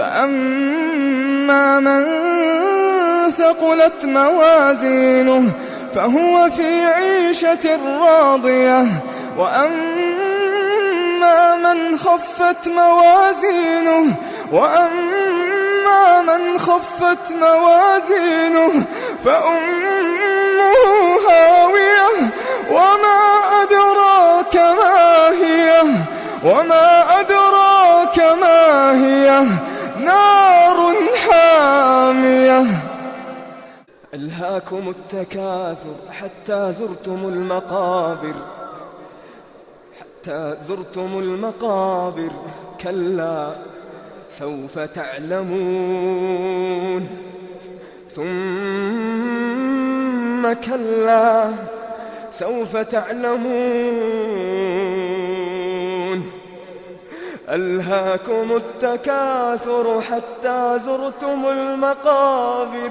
فأما من ثقلت موازينه فهو في عيشة راضية. وأما من خفت موازينه وأما من خفت موازينه فأمه هاوية. وما أدراك ما هي وما أدراك ما هي. ألهاكم التكاثر حتى زرتم المقابر حتى زرتم المقابر كلا سوف تعلمون. ثم كلا سوف تعلمون. ألهاكم التكاثر حتى زرتم المقابر.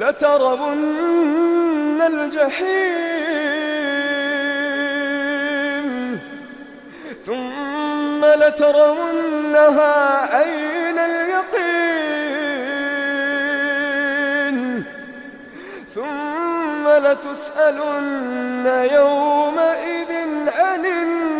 لترون الجحيم ثم لترونها عين اليقين ثم لتسألن يومئذ عن النار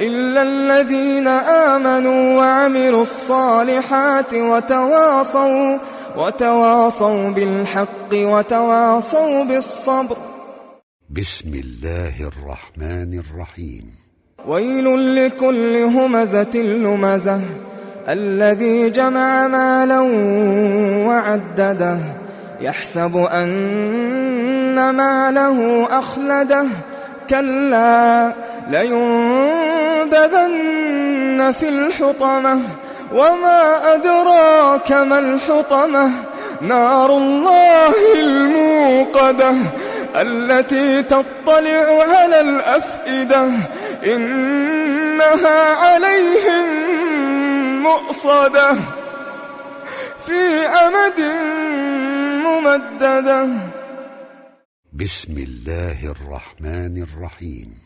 إلا الذين آمنوا وعملوا الصالحات وتواصوا وتواصوا بالحق وتواصوا بالصبر. بسم الله الرحمن الرحيم. ويل لكل همزة لمزة الذي جمع مالا وعدده يحسب أن ماله أخلده. كلا لينفق لتنبذن في الحطمة وما أدراك ما الحطمة نار الله الموقدة التي تطلع على الأفئدة إنها عليهم مؤصدة في أمد ممددة. بسم الله الرحمن الرحيم.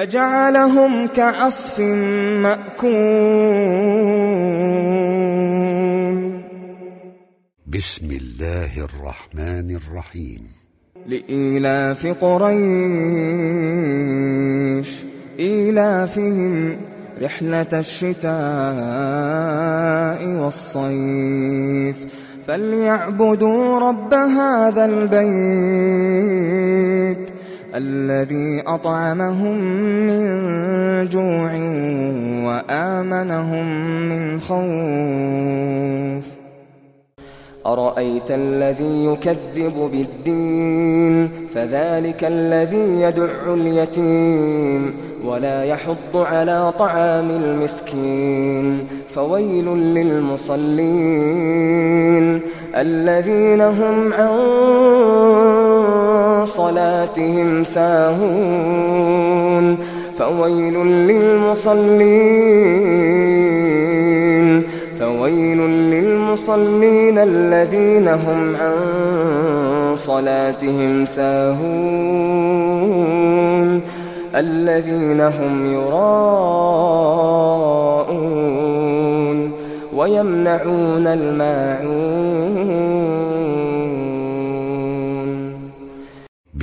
فجعلهم كعصف مأكول. بسم الله الرحمن الرحيم. لإيلاف قريش إيلافهم رحلة الشتاء والصيف. فليعبدوا رب هذا البيت الذي أطعمهم من جوع وآمنهم من خوف. أرأيت الذي يكذب بالدين؟ فذلك الذي يدع اليتيم ولا يحض على طعام المسكين. فويل للمصلين الذين هم عن صلاتهم ساهون فويل للمصلين فويل للمصلين الذين هم عن صلاتهم ساهون الذين هم يراءون ويمنعون الماعون.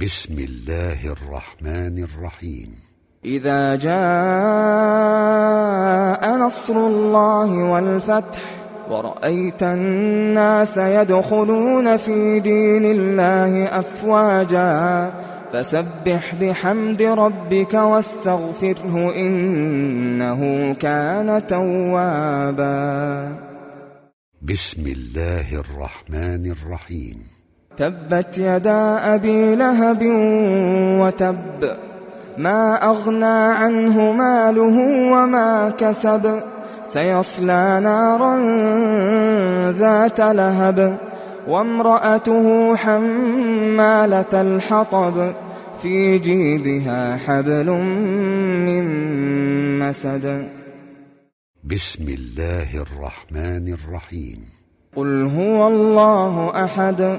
بسم الله الرحمن الرحيم إذا جاء نصر الله والفتح ورأيت الناس يدخلون في دين الله أفواجا فسبح بحمد ربك واستغفره إنه كان توابا۔ بسم الله الرحمن الرحيم تبت يدا أبي لهب وتب ما أغنى عنه ماله وما كسب سيصلى نارا ذات لهب وامرأته حمالة الحطب في جيدها حبل من مسد. بسم الله الرحمن الرحيم. قل هو الله أحد.